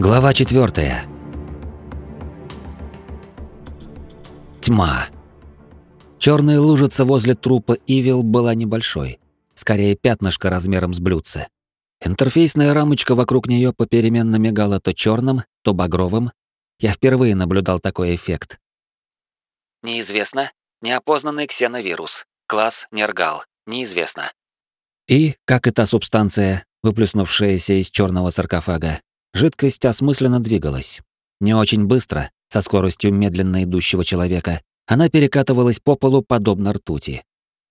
Глава четвертая. Тьма. Черная лужица возле трупа Ивил была небольшой, скорее пятнышко размером с блюдце. Интерфейсная рамочка вокруг нее попеременно мигала то черным, то багровым. Я впервые наблюдал такой эффект. Неизвестно. Неопознанный ксеновирус. Класс Нергал. Неизвестно. И, как эта субстанция, выплеснувшаяся из черного саркофага, Жидкость осмысленно двигалась. Не очень быстро, со скоростью медленно идущего человека, она перекатывалась по полу подобно ртути.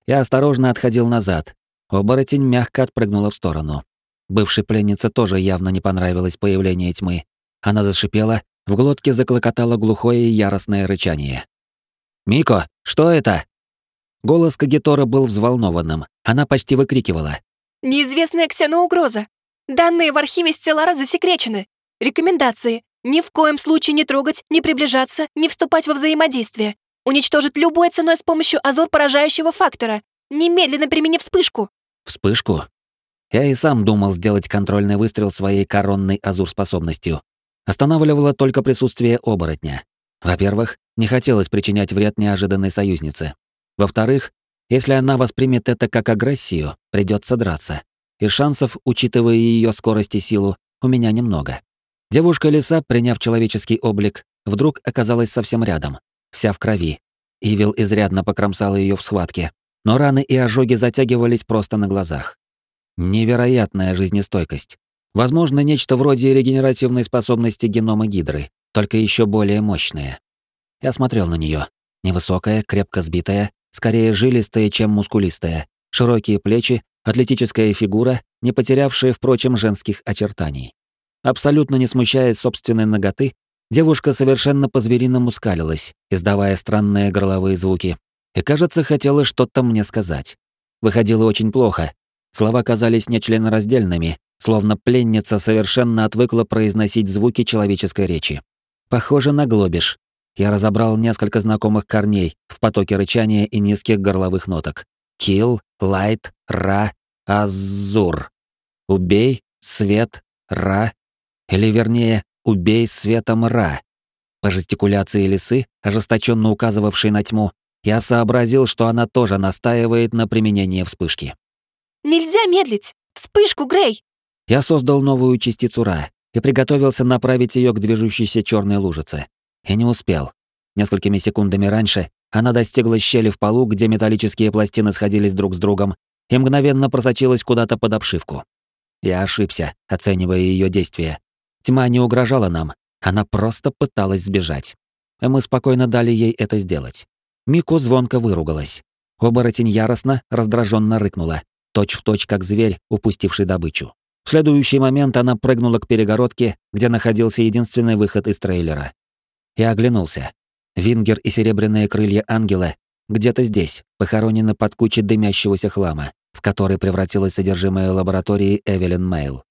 Я осторожно отходил назад. Оборотень мягко отпрыгнула в сторону. Бывшей пленнице тоже явно не понравилось появление тьмы. Она зашипела, в глотке заклокотало глухое и яростное рычание. «Мико, что это?» Голос Кагитора был взволнованным. Она почти выкрикивала. «Неизвестная ксеноугроза! Данные в архиве Стеллара засекречены. Рекомендации. Ни в коем случае не трогать, не приближаться, не вступать во взаимодействие. Уничтожить любой ценой с помощью азор поражающего фактора. Немедленно применив вспышку. Вспышку? Я и сам думал сделать контрольный выстрел своей коронной азур способностью. Останавливало только присутствие оборотня. Во-первых, не хотелось причинять вред неожиданной союзнице. Во-вторых, если она воспримет это как агрессию, придется драться и шансов, учитывая ее скорость и силу, у меня немного. Девушка-лиса, приняв человеческий облик, вдруг оказалась совсем рядом, вся в крови. Ивил изрядно покромсал ее в схватке, но раны и ожоги затягивались просто на глазах. Невероятная жизнестойкость. Возможно, нечто вроде регенеративной способности генома гидры, только еще более мощная. Я смотрел на нее. Невысокая, крепко сбитая, скорее жилистая, чем мускулистая, широкие плечи, Атлетическая фигура, не потерявшая, впрочем, женских очертаний. Абсолютно не смущаясь собственной ноготы, девушка совершенно по-звериному скалилась, издавая странные горловые звуки, и, кажется, хотела что-то мне сказать. Выходило очень плохо. Слова казались нечленораздельными, словно пленница совершенно отвыкла произносить звуки человеческой речи. Похоже на глобиш. Я разобрал несколько знакомых корней в потоке рычания и низких горловых ноток. Килл, лайт, ра, Азур. Убей свет Ра, или вернее, убей светом Ра. По жестикуляции лисы, ожесточенно указывавшей на тьму, я сообразил, что она тоже настаивает на применении вспышки. «Нельзя медлить! Вспышку, Грей!» Я создал новую частицу Ра и приготовился направить ее к движущейся черной лужице. И не успел. Несколькими секундами раньше она достигла щели в полу, где металлические пластины сходились друг с другом, и мгновенно просочилась куда-то под обшивку. Я ошибся, оценивая ее действия. Тьма не угрожала нам, она просто пыталась сбежать. И мы спокойно дали ей это сделать. Мико звонко выругалась. Оборотень яростно, раздраженно рыкнула, точь в точь как зверь, упустивший добычу. В следующий момент она прыгнула к перегородке, где находился единственный выход из трейлера. Я оглянулся. Вингер и серебряные крылья ангела где-то здесь, похоронены под кучей дымящегося хлама в который превратилось содержимое лаборатории Эвелин Мейл.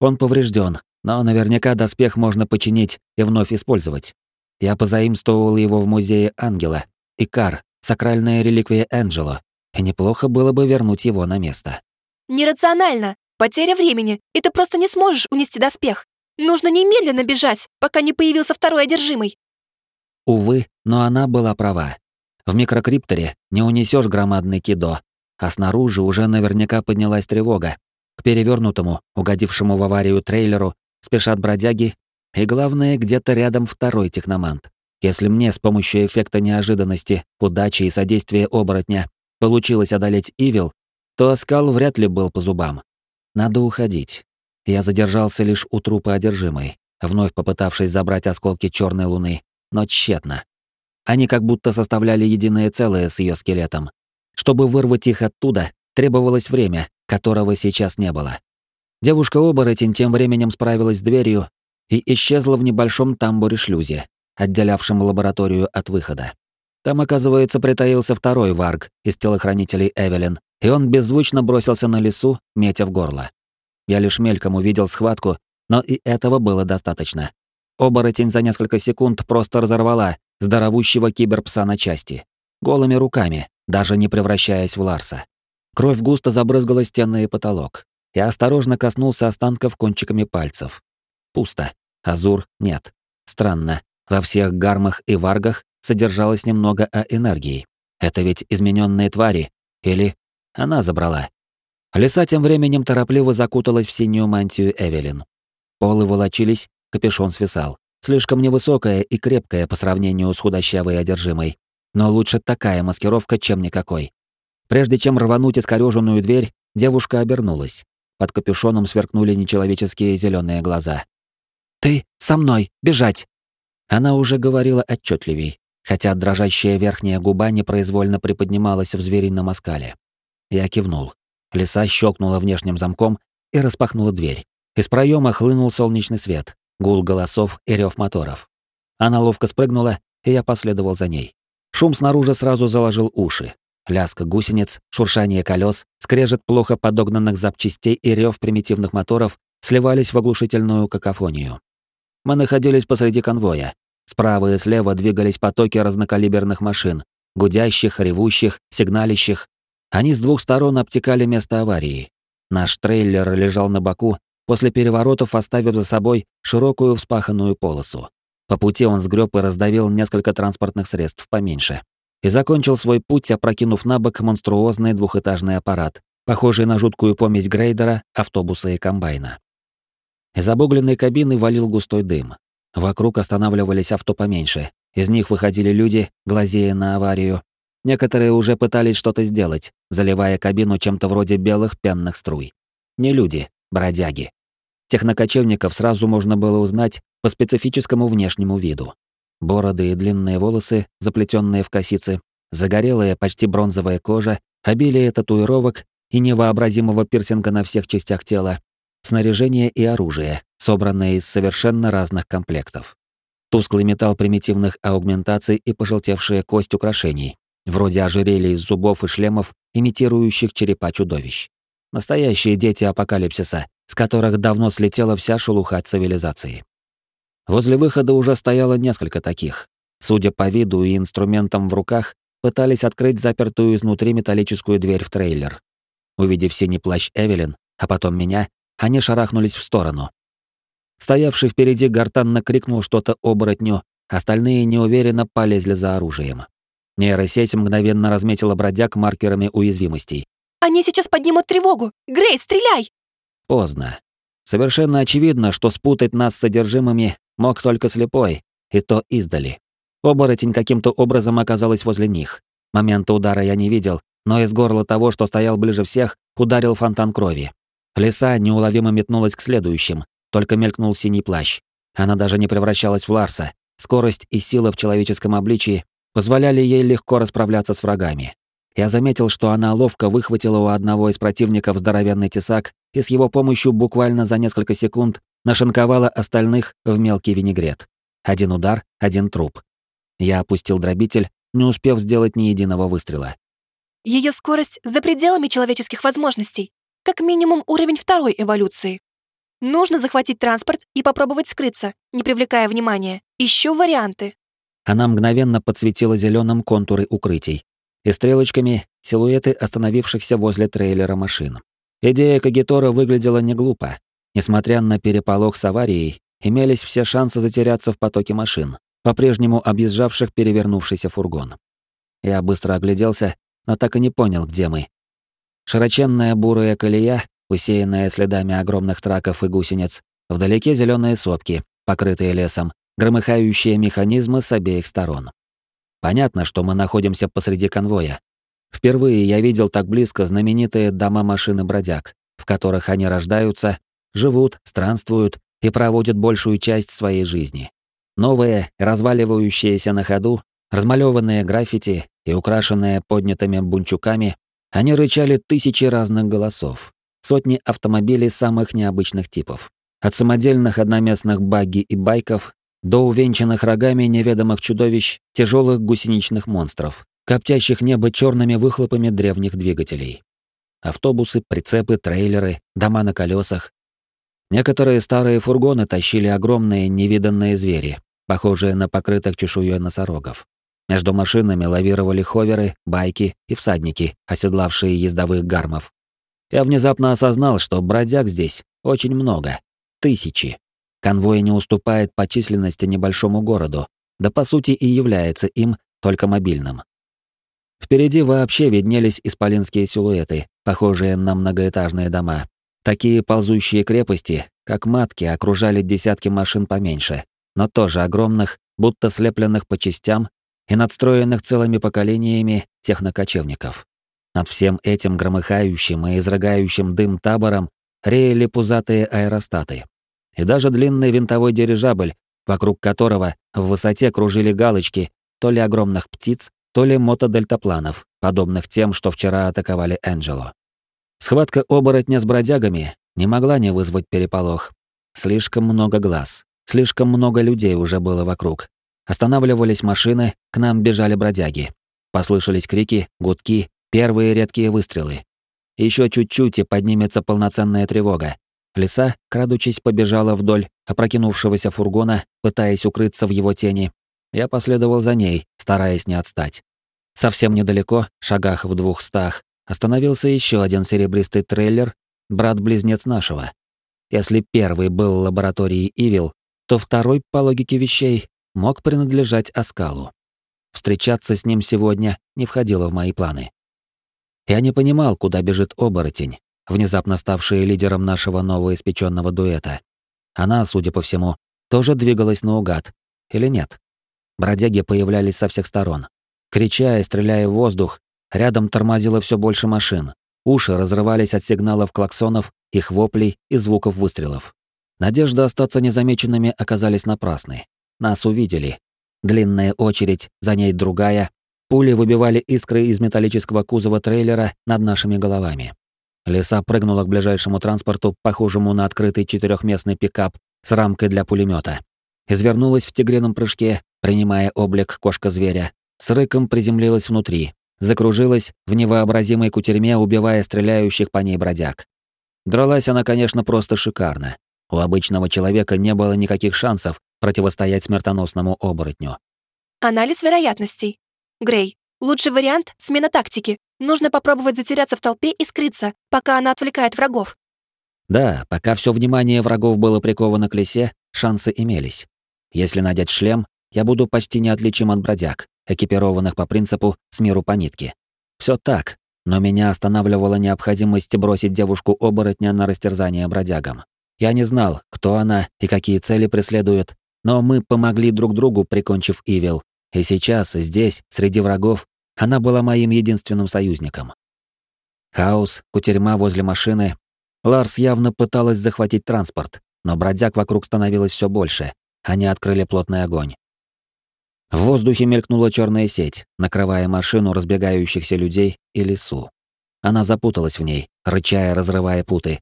Он поврежден, но наверняка доспех можно починить и вновь использовать. Я позаимствовал его в музее Ангела. Икар, сакральная реликвия Энджело, и неплохо было бы вернуть его на место. «Нерационально! Потеря времени, и ты просто не сможешь унести доспех. Нужно немедленно бежать, пока не появился второй одержимый». Увы, но она была права. В микрокрипторе не унесешь громадный кидо, а снаружи уже наверняка поднялась тревога. К перевернутому, угодившему в аварию трейлеру, спешат бродяги, и главное, где-то рядом второй техномант. Если мне с помощью эффекта неожиданности, удачи и содействия оборотня получилось одолеть Ивил, то оскал вряд ли был по зубам. Надо уходить. Я задержался лишь у трупа одержимой, вновь попытавшись забрать осколки черной луны, но тщетно. Они как будто составляли единое целое с ее скелетом, чтобы вырвать их оттуда, требовалось время, которого сейчас не было. Девушка-оборотень тем временем справилась с дверью и исчезла в небольшом тамбуре-шлюзе, отделявшем лабораторию от выхода. Там, оказывается, притаился второй варг из телохранителей Эвелин, и он беззвучно бросился на лесу, метя в горло. Я лишь мельком увидел схватку, но и этого было достаточно. Оборотень за несколько секунд просто разорвала здоровущего киберпса на части. Голыми руками, даже не превращаясь в Ларса. Кровь густо забрызгала стены и потолок. Я осторожно коснулся останков кончиками пальцев. Пусто. Азур нет. Странно, во всех гармах и варгах содержалось немного о энергии. Это ведь измененные твари. Или она забрала. Лиса тем временем торопливо закуталась в синюю мантию Эвелин. Полы волочились, капюшон свисал. Слишком невысокая и крепкая по сравнению с худощавой одержимой. Но лучше такая маскировка, чем никакой. Прежде чем рвануть искорёженную дверь, девушка обернулась. Под капюшоном сверкнули нечеловеческие зеленые глаза. «Ты со мной! Бежать!» Она уже говорила отчетливей, хотя дрожащая верхняя губа непроизвольно приподнималась в зверином оскале. Я кивнул. Лиса щелкнула внешним замком и распахнула дверь. Из проема хлынул солнечный свет, гул голосов и рев моторов. Она ловко спрыгнула, и я последовал за ней. Шум снаружи сразу заложил уши. Лязг гусениц, шуршание колес, скрежет плохо подогнанных запчастей и рев примитивных моторов сливались в оглушительную какофонию. Мы находились посреди конвоя. Справа и слева двигались потоки разнокалиберных машин, гудящих, ревущих, сигналищих. Они с двух сторон обтекали место аварии. Наш трейлер лежал на боку, после переворотов оставив за собой широкую вспаханную полосу. По пути он сгреб и раздавил несколько транспортных средств поменьше. И закончил свой путь, опрокинув на бок монструозный двухэтажный аппарат, похожий на жуткую помесь грейдера, автобуса и комбайна. Из обугленной кабины валил густой дым. Вокруг останавливались авто поменьше. Из них выходили люди, глазея на аварию. Некоторые уже пытались что-то сделать, заливая кабину чем-то вроде белых пенных струй. Не люди, бродяги. Технокочевников сразу можно было узнать по специфическому внешнему виду. Бороды и длинные волосы, заплетенные в косицы, загорелая, почти бронзовая кожа, обилие татуировок и невообразимого пирсинга на всех частях тела, снаряжение и оружие, собранное из совершенно разных комплектов. Тусклый металл примитивных аугментаций и пожелтевшая кость украшений, вроде ожерелий из зубов и шлемов, имитирующих черепа чудовищ. Настоящие дети апокалипсиса, с которых давно слетела вся шелуха цивилизации. Возле выхода уже стояло несколько таких. Судя по виду и инструментам в руках, пытались открыть запертую изнутри металлическую дверь в трейлер. Увидев синий плащ Эвелин, а потом меня, они шарахнулись в сторону. Стоявший впереди гортанно крикнул что-то оборотню, остальные неуверенно полезли за оружием. Нейросеть мгновенно разметила бродяг маркерами уязвимостей. «Они сейчас поднимут тревогу! Грей, стреляй!» Поздно. Совершенно очевидно, что спутать нас с содержимыми мог только слепой, и то издали. Оборотень каким-то образом оказалась возле них. Момента удара я не видел, но из горла того, что стоял ближе всех, ударил фонтан крови. Лиса неуловимо метнулась к следующим, только мелькнул синий плащ. Она даже не превращалась в Ларса. Скорость и сила в человеческом обличии позволяли ей легко расправляться с врагами. Я заметил, что она ловко выхватила у одного из противников здоровенный тесак и с его помощью буквально за несколько секунд нашинковала остальных в мелкий винегрет. Один удар, один труп. Я опустил дробитель, не успев сделать ни единого выстрела. Ее скорость за пределами человеческих возможностей. Как минимум уровень второй эволюции. Нужно захватить транспорт и попробовать скрыться, не привлекая внимания. Ищу варианты. Она мгновенно подсветила зеленым контуры укрытий и стрелочками силуэты остановившихся возле трейлера машин. Идея Кагитора выглядела не глупо. Несмотря на переполох с аварией, имелись все шансы затеряться в потоке машин, по-прежнему объезжавших перевернувшийся фургон. Я быстро огляделся, но так и не понял, где мы. Широченная бурая колея, усеянная следами огромных траков и гусениц, вдалеке зеленые сопки, покрытые лесом, громыхающие механизмы с обеих сторон. Понятно, что мы находимся посреди конвоя. Впервые я видел так близко знаменитые дома-машины бродяг, в которых они рождаются, живут, странствуют и проводят большую часть своей жизни. Новые, разваливающиеся на ходу, размалеванные граффити и украшенные поднятыми бунчуками, они рычали тысячи разных голосов, сотни автомобилей самых необычных типов. От самодельных одноместных багги и байков до увенчанных рогами неведомых чудовищ, тяжелых гусеничных монстров, коптящих небо черными выхлопами древних двигателей. Автобусы, прицепы, трейлеры, дома на колесах. Некоторые старые фургоны тащили огромные невиданные звери, похожие на покрытых чешуей носорогов. Между машинами лавировали ховеры, байки и всадники, оседлавшие ездовых гармов. Я внезапно осознал, что бродяг здесь очень много. Тысячи. Конвой не уступает по численности небольшому городу, да по сути и является им только мобильным. Впереди вообще виднелись исполинские силуэты, похожие на многоэтажные дома. Такие ползущие крепости, как матки, окружали десятки машин поменьше, но тоже огромных, будто слепленных по частям и надстроенных целыми поколениями технокочевников. Над всем этим громыхающим и изрыгающим дым табором реяли пузатые аэростаты. И даже длинный винтовой дирижабль, вокруг которого в высоте кружили галочки то ли огромных птиц, то ли мотодельтапланов, подобных тем, что вчера атаковали Энджело. Схватка оборотня с бродягами не могла не вызвать переполох. Слишком много глаз, слишком много людей уже было вокруг. Останавливались машины, к нам бежали бродяги. Послышались крики, гудки, первые редкие выстрелы. Еще чуть-чуть и поднимется полноценная тревога. Лиса, крадучись, побежала вдоль опрокинувшегося фургона, пытаясь укрыться в его тени. Я последовал за ней, стараясь не отстать. Совсем недалеко, шагах в двухстах, остановился еще один серебристый трейлер, брат-близнец нашего. Если первый был лабораторией Ивил, то второй, по логике вещей, мог принадлежать Аскалу. Встречаться с ним сегодня не входило в мои планы. Я не понимал, куда бежит оборотень, внезапно ставшая лидером нашего новоиспеченного дуэта. Она, судя по всему, тоже двигалась наугад. Или нет? Бродяги появлялись со всех сторон. Крича и стреляя в воздух, рядом тормозило все больше машин. Уши разрывались от сигналов клаксонов, их воплей и звуков выстрелов. Надежды остаться незамеченными оказались напрасны. Нас увидели. Длинная очередь, за ней другая. Пули выбивали искры из металлического кузова трейлера над нашими головами. Лиса прыгнула к ближайшему транспорту, похожему на открытый четырехместный пикап с рамкой для пулемета. Извернулась в тигрином прыжке, принимая облик кошка-зверя. С рыком приземлилась внутри. Закружилась в невообразимой кутерьме, убивая стреляющих по ней бродяг. Дралась она, конечно, просто шикарно. У обычного человека не было никаких шансов противостоять смертоносному оборотню. Анализ вероятностей. Грей, лучший вариант — смена тактики. Нужно попробовать затеряться в толпе и скрыться, пока она отвлекает врагов. Да, пока все внимание врагов было приковано к лисе, шансы имелись. Если надеть шлем, я буду почти неотличим от бродяг, экипированных по принципу «с миру по нитке». Все так, но меня останавливала необходимость бросить девушку-оборотня на растерзание бродягам. Я не знал, кто она и какие цели преследует, но мы помогли друг другу, прикончив Ивил, и сейчас, здесь, среди врагов, она была моим единственным союзником. Хаос, кутерьма возле машины. Ларс явно пыталась захватить транспорт, но бродяг вокруг становилось все больше. Они открыли плотный огонь. В воздухе мелькнула черная сеть, накрывая машину разбегающихся людей и лесу. Она запуталась в ней, рычая, разрывая путы.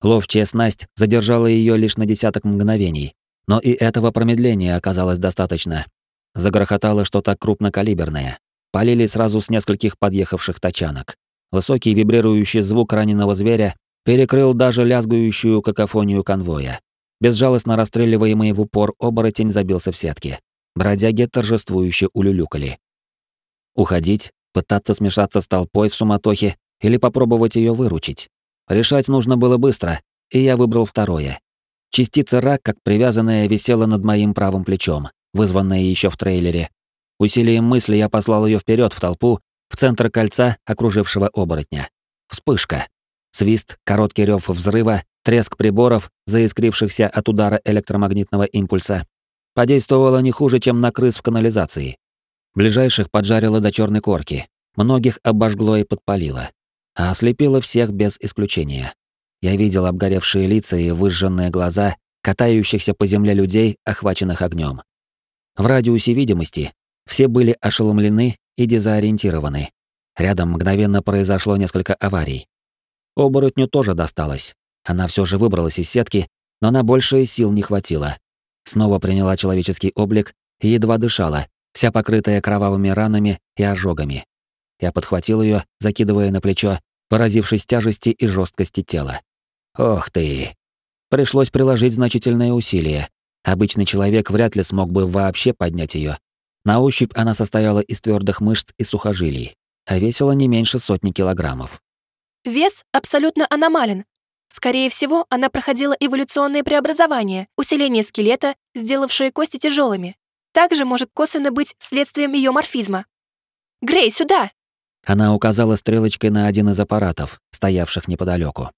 Ловчая снасть задержала ее лишь на десяток мгновений, но и этого промедления оказалось достаточно. Загрохотало что-то крупнокалиберное. Полили сразу с нескольких подъехавших тачанок. Высокий вибрирующий звук раненого зверя перекрыл даже лязгающую какофонию конвоя. Безжалостно расстреливаемый в упор оборотень забился в сетке. Бродяги торжествующе улюлюкали. Уходить, пытаться смешаться с толпой в суматохе или попробовать ее выручить. Решать нужно было быстро, и я выбрал второе. Частица рак, как привязанная, висела над моим правым плечом, вызванная еще в трейлере. Усилием мысли я послал ее вперед в толпу, в центр кольца, окружившего оборотня. Вспышка. Свист, короткий рев взрыва, треск приборов, заискрившихся от удара электромагнитного импульса. Подействовало не хуже, чем на крыс в канализации. Ближайших поджарило до черной корки, многих обожгло и подпалило, а ослепило всех без исключения. Я видел обгоревшие лица и выжженные глаза катающихся по земле людей, охваченных огнем. В радиусе видимости все были ошеломлены и дезориентированы. Рядом мгновенно произошло несколько аварий. Оборотню тоже досталось. Она все же выбралась из сетки, но на большие сил не хватило. Снова приняла человеческий облик и едва дышала, вся покрытая кровавыми ранами и ожогами. Я подхватил ее, закидывая на плечо, поразившись тяжести и жесткости тела. Ох ты. Пришлось приложить значительные усилия. Обычный человек вряд ли смог бы вообще поднять ее. На ощупь она состояла из твердых мышц и сухожилий, а весила не меньше сотни килограммов. Вес абсолютно аномален. Скорее всего, она проходила эволюционные преобразования, усиление скелета, сделавшее кости тяжелыми. Также может косвенно быть следствием ее морфизма. «Грей, сюда!» Она указала стрелочкой на один из аппаратов, стоявших неподалеку.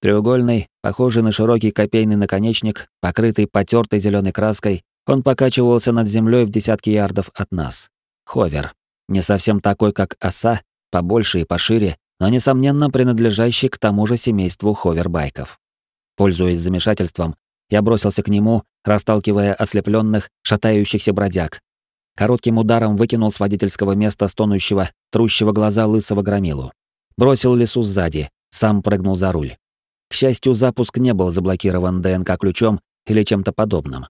Треугольный, похожий на широкий копейный наконечник, покрытый потертой зеленой краской, он покачивался над землей в десятки ярдов от нас. Ховер. Не совсем такой, как оса, побольше и пошире, но, несомненно, принадлежащий к тому же семейству ховербайков. Пользуясь замешательством, я бросился к нему, расталкивая ослепленных, шатающихся бродяг. Коротким ударом выкинул с водительского места стонущего, трущего глаза лысого громилу. Бросил лесу сзади, сам прыгнул за руль. К счастью, запуск не был заблокирован ДНК-ключом или чем-то подобным.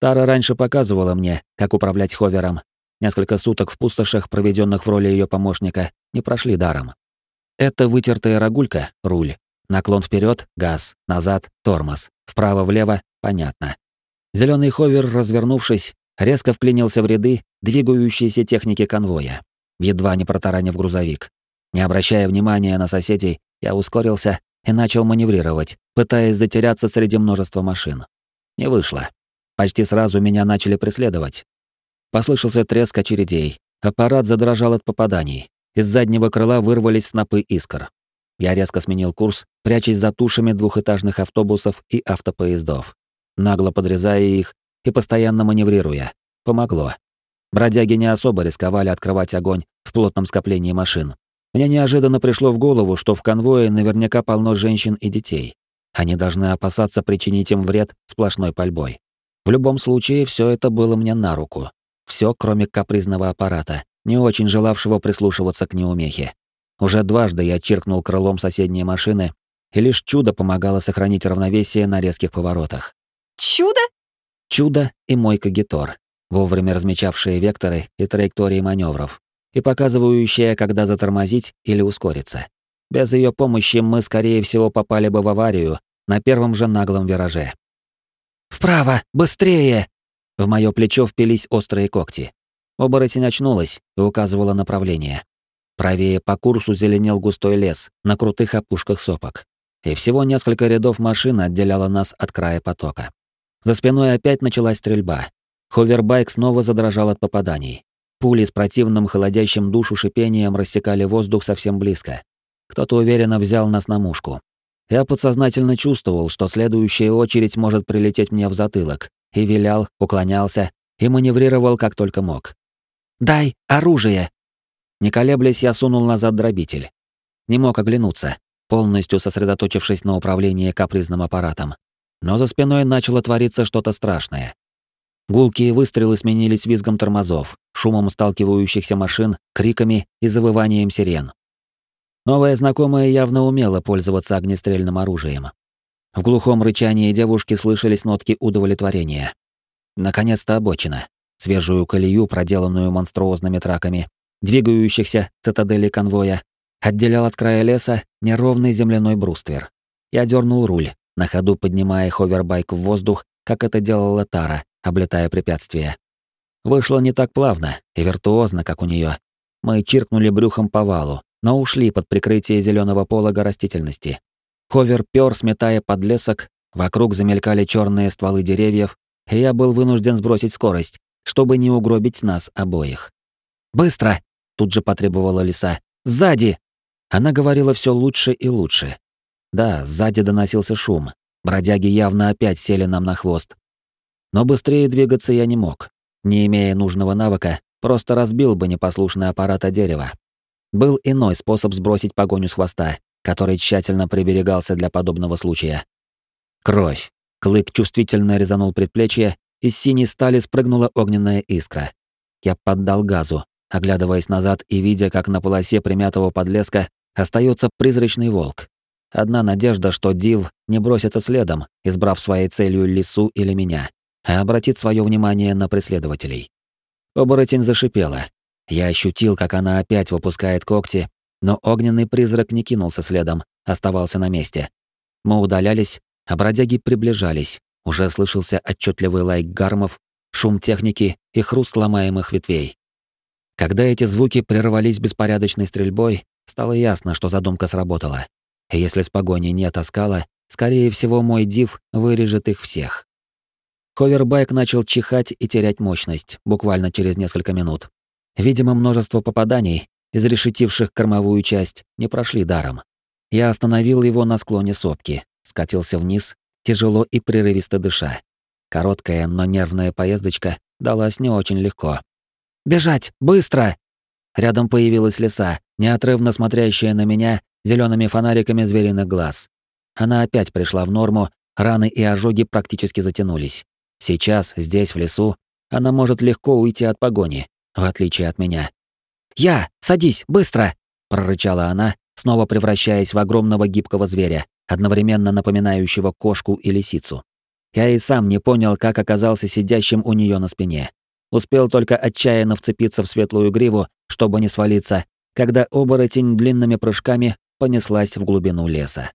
Тара раньше показывала мне, как управлять ховером. Несколько суток в пустошах, проведенных в роли ее помощника, не прошли даром. Это вытертая рогулька — руль. Наклон вперед — газ, назад — тормоз, вправо-влево — понятно. Зеленый ховер, развернувшись, резко вклинился в ряды двигающейся техники конвоя, едва не протаранив грузовик. Не обращая внимания на соседей, я ускорился и начал маневрировать, пытаясь затеряться среди множества машин. Не вышло. Почти сразу меня начали преследовать. Послышался треск очередей. Аппарат задрожал от попаданий. Из заднего крыла вырвались снопы искр. Я резко сменил курс, прячась за тушами двухэтажных автобусов и автопоездов, нагло подрезая их и постоянно маневрируя. Помогло. Бродяги не особо рисковали открывать огонь в плотном скоплении машин. Мне неожиданно пришло в голову, что в конвое наверняка полно женщин и детей. Они должны опасаться причинить им вред сплошной пальбой. В любом случае, все это было мне на руку. Все, кроме капризного аппарата, не очень желавшего прислушиваться к неумехе. Уже дважды я чиркнул крылом соседней машины, и лишь чудо помогало сохранить равновесие на резких поворотах. «Чудо?» Чудо и мой кагитор, вовремя размечавшие векторы и траектории маневров, и показывающая, когда затормозить или ускориться. Без ее помощи мы, скорее всего, попали бы в аварию на первом же наглом вираже. «Вправо! Быстрее!» В моё плечо впились острые когти. Оборотень очнулась и указывала направление. Правее по курсу зеленел густой лес на крутых опушках сопок. И всего несколько рядов машин отделяло нас от края потока. За спиной опять началась стрельба. Ховербайк снова задрожал от попаданий. Пули с противным холодящим душу шипением рассекали воздух совсем близко. Кто-то уверенно взял нас на мушку. Я подсознательно чувствовал, что следующая очередь может прилететь мне в затылок, и вилял, уклонялся и маневрировал как только мог. «Дай оружие!» Не колеблясь, я сунул назад дробитель. Не мог оглянуться, полностью сосредоточившись на управлении капризным аппаратом. Но за спиной начало твориться что-то страшное. Гулкие выстрелы сменились визгом тормозов, шумом сталкивающихся машин, криками и завыванием сирен. Новая знакомая явно умела пользоваться огнестрельным оружием. В глухом рычании девушки слышались нотки удовлетворения. Наконец-то обочина свежую колею, проделанную монструозными траками, двигающихся цитадели конвоя, отделял от края леса неровный земляной бруствер. Я дернул руль, на ходу поднимая ховербайк в воздух, как это делала Тара, облетая препятствия. Вышло не так плавно и виртуозно, как у нее. Мы чиркнули брюхом по валу, но ушли под прикрытие зеленого полога растительности. Ховер пёр, сметая подлесок, вокруг замелькали черные стволы деревьев, и я был вынужден сбросить скорость, чтобы не угробить нас обоих. «Быстро!» — тут же потребовала лиса. «Сзади!» Она говорила все лучше и лучше. Да, сзади доносился шум. Бродяги явно опять сели нам на хвост. Но быстрее двигаться я не мог. Не имея нужного навыка, просто разбил бы непослушный аппарат о дерево. Был иной способ сбросить погоню с хвоста, который тщательно приберегался для подобного случая. Кровь. Клык чувствительно резанул предплечье, из синей стали спрыгнула огненная искра. Я поддал газу, оглядываясь назад и видя, как на полосе примятого подлеска остается призрачный волк. Одна надежда, что Див не бросится следом, избрав своей целью лису или меня, а обратит свое внимание на преследователей. Оборотень зашипела. Я ощутил, как она опять выпускает когти, но огненный призрак не кинулся следом, оставался на месте. Мы удалялись, а бродяги приближались, уже слышался отчетливый лайк гармов, шум техники и хруст ломаемых ветвей. Когда эти звуки прервались беспорядочной стрельбой, стало ясно, что задумка сработала. Если с погони нет оскала, Скорее всего, мой див вырежет их всех. Ховербайк начал чихать и терять мощность, буквально через несколько минут. Видимо, множество попаданий, изрешетивших кормовую часть, не прошли даром. Я остановил его на склоне сопки, скатился вниз, тяжело и прерывисто дыша. Короткая, но нервная поездочка далась не очень легко. «Бежать! Быстро!» Рядом появилась лиса, неотрывно смотрящая на меня зелеными фонариками звериных глаз. Она опять пришла в норму, раны и ожоги практически затянулись. Сейчас, здесь, в лесу, она может легко уйти от погони, в отличие от меня. «Я! Садись! Быстро!» — прорычала она, снова превращаясь в огромного гибкого зверя, одновременно напоминающего кошку и лисицу. Я и сам не понял, как оказался сидящим у нее на спине. Успел только отчаянно вцепиться в светлую гриву, чтобы не свалиться, когда оборотень длинными прыжками понеслась в глубину леса.